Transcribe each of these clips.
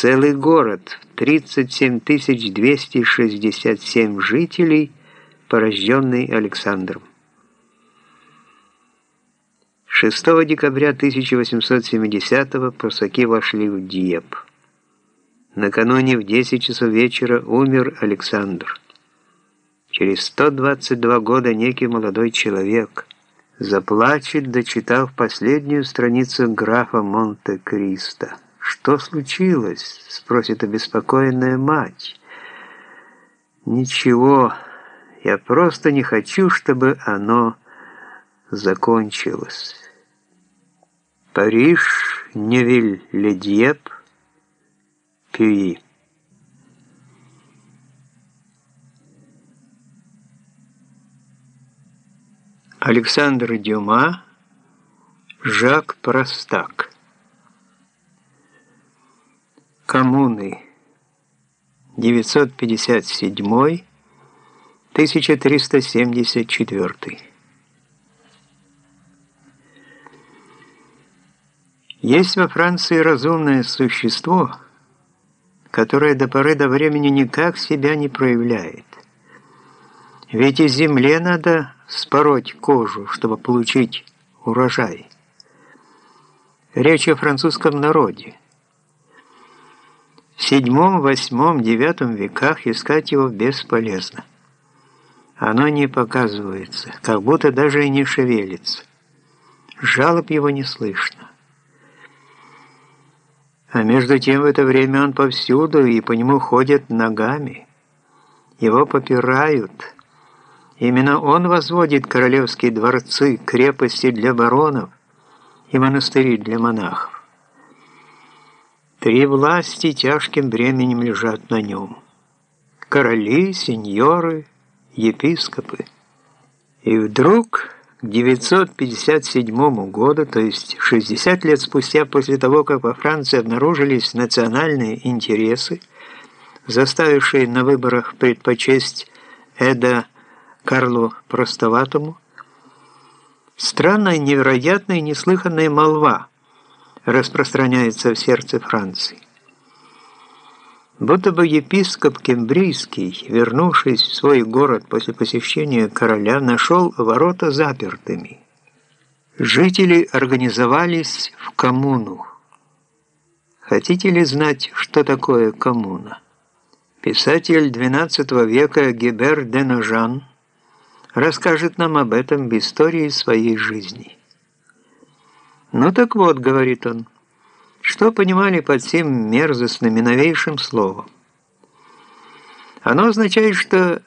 целый город, 37 267 жителей, порожденный Александром. 6 декабря 1870 прусаки вошли в Диеп. Накануне в 10 часов вечера умер Александр. Через 122 года некий молодой человек заплачет, дочитав последнюю страницу графа Монте-Кристо. «Что случилось?» — спросит обеспокоенная мать. «Ничего, я просто не хочу, чтобы оно закончилось». Париж, Невиль-Ледьеп, Пюи. Александр Дюма, Жак Простак. Коммуны. 957-1374. Есть во Франции разумное существо, которое до поры до времени никак себя не проявляет. Ведь и земле надо спороть кожу, чтобы получить урожай. Речь о французском народе. В седьмом, восьмом, девятом веках искать его бесполезно. Оно не показывается, как будто даже и не шевелится. Жалоб его не слышно. А между тем в это время он повсюду, и по нему ходят ногами. Его попирают. Именно он возводит королевские дворцы, крепости для баронов и монастыри для монахов. Три власти тяжким бременем лежат на нем. Короли, сеньоры, епископы. И вдруг к 957 году, то есть 60 лет спустя после того, как во Франции обнаружились национальные интересы, заставившие на выборах предпочесть Эда Карлу Простоватому, странная, невероятная и неслыханная молва распространяется в сердце Франции будто бы епископ Кембрийский, вернувшись в свой город после посещения короля, нашел ворота запертыми. Жители организовались в коммуну. Хотите ли знать, что такое коммуна? Писатель XII века Гебер де Ножан расскажет нам об этом в истории своей жизни. «Ну так вот», — говорит он, — что понимали под всем мерзостным и новейшим словом? Оно означает, что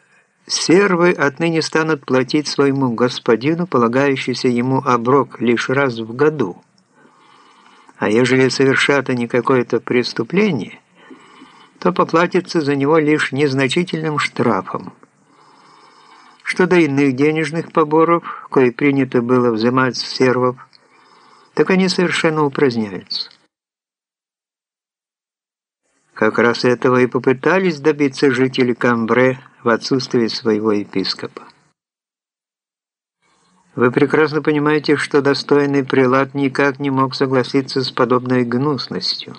сервы отныне станут платить своему господину полагающийся ему оброк лишь раз в году. А ежели совершат они какое-то преступление, то поплатится за него лишь незначительным штрафом. Что до иных денежных поборов, кое принято было взимать с сервов, так они совершенно упраздняются. Как раз этого и попытались добиться жители Камбре в отсутствие своего епископа. Вы прекрасно понимаете, что достойный прилад никак не мог согласиться с подобной гнусностью.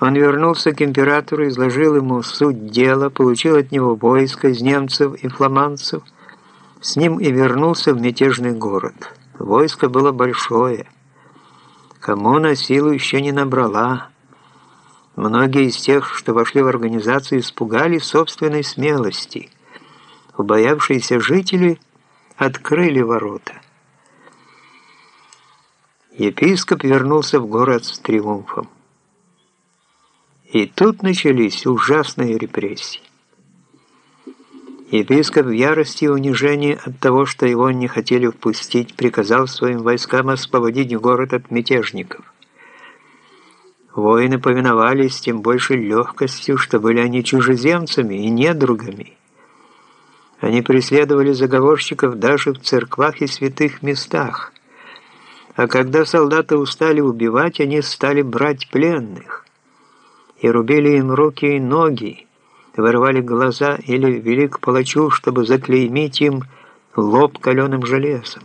Он вернулся к императору, изложил ему суть дела, получил от него войско из немцев и фламандцев, с ним и вернулся в мятежный город. Войско было большое. Коммуна силу еще не набрала, Многие из тех, что вошли в организацию, испугались собственной смелости. Убоявшиеся жители открыли ворота. Епископ вернулся в город с триумфом. И тут начались ужасные репрессии. Епископ в ярости и унижении от того, что его не хотели впустить, приказал своим войскам освободить город от мятежников. Воины повиновались тем больше легкостью, что были они чужеземцами и недругами. Они преследовали заговорщиков даже в церквах и святых местах. А когда солдаты устали убивать, они стали брать пленных и рубили им руки и ноги, вырывали глаза или вели к палачу, чтобы заклеймить им лоб каленым железом.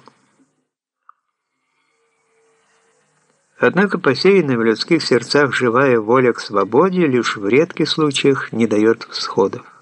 Однако посеянная в людских сердцах живая воля к свободе лишь в редких случаях не дает всходов.